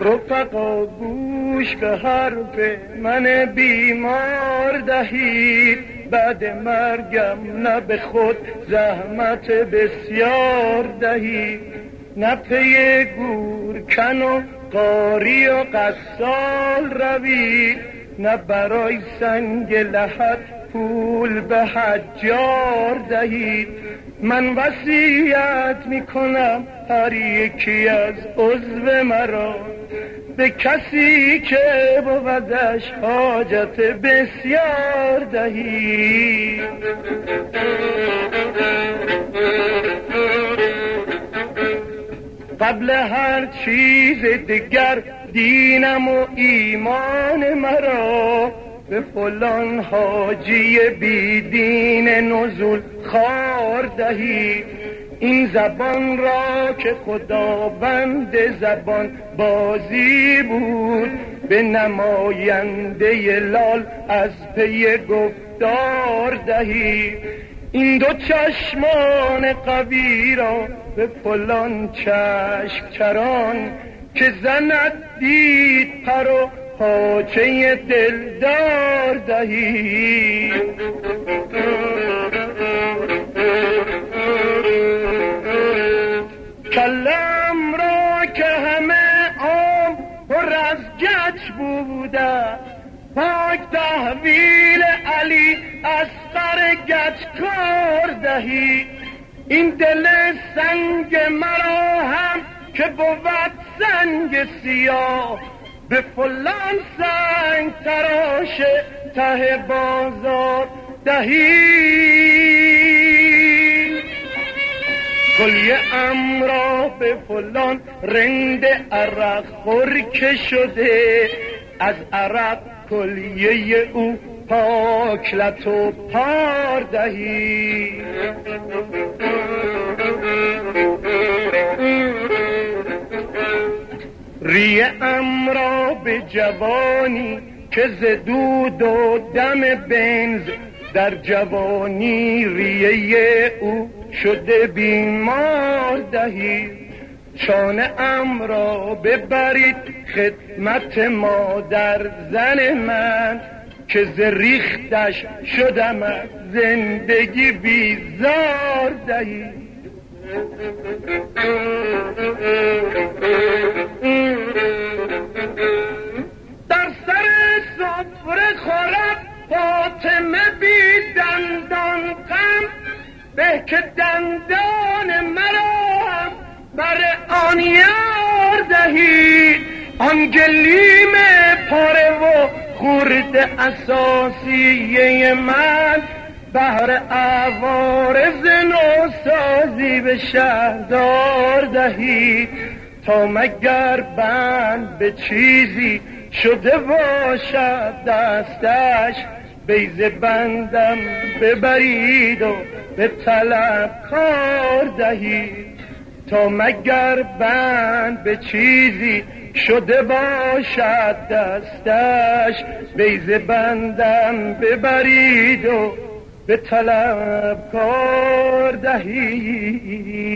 رفقا گوش به حرف من بیمار دهید. بعد مرگم نه به خود زحمت بسیار دهید. نه پی گور کن و قاری و قصال روید. نه برای سنگ لحد پول به حجار دهید. من وصیت می‌کنم هر یکی از عضو مرا. به کسی که بودش حاجت بسیار دهی قبل هر چیز دیگر دینم و ایمان مرا. به فلان حاجی بی دین نزول خار دهی. این زبان را که خداوند زبان بازی بود به نماینده لال از پی گفتار دهی. این دو چشمان قوی را به فلان چشم چران که زند دید پر و پاچه دلدار دهی. کلم را که همه آم پر از گچ بوده پاک تحویل گچ کار دهی. این دل سنگ مرا هم که بود سنگ سیاه. به فلان سنگ تراش ته بازار دهی. کلیه امرا به فلان رند عرق خور که شده. از عرق کلیه او پاکلت و پار دهی. ریه امرا به جوانی که زدود و دم بنز در جوانی ریه او شده بیمار دهید چان ام را ببرید خدمت مادر زن من. که زریختش شدم زندگی بیزار دهید در سر سفره خورد فاطمه بی دندان غم. به که دندان مرا بر آن یار دهی. آن گلیم پاره و خورد اساسیه من بهر عوارز نو سازی به شهردار دهی. تا مگر بند به چیزی شده باشد دستش بیز بندم ببرید و به طلب کار دهید تا مگر بند به چیزی شده باشد دستش؟ بیز بندم ببرید و به طلب کار دهید.